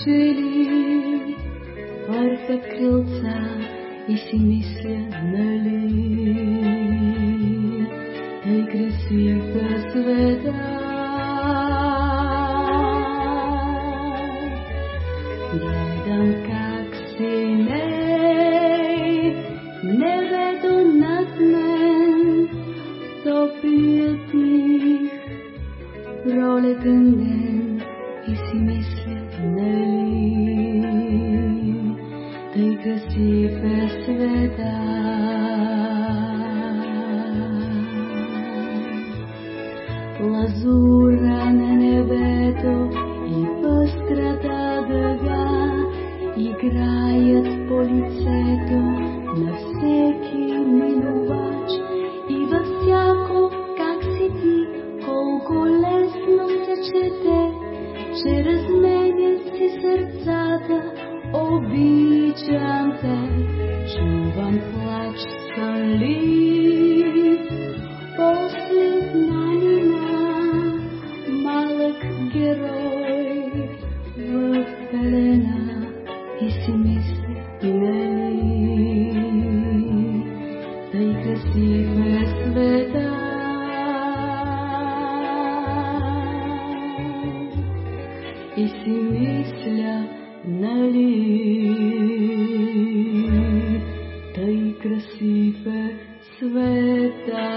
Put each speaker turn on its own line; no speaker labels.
пчели, върхат крилца и си мисля, нали, тъй красива света. Гледам как си не, небето над мен, топлия тих, пролетен ден и си мисля, нали, тъй красив е света. Лазура на небето и пъстрата дъга играят по лицето на всеки минувач и във всяко как си ти, колко лесно се чете, че сърцата, обичам те, чувам плач сънлив, после нима, малък герой в пелена и си мисля, нали, тъй красив е света. И си мисля, нали, тъй красив е света.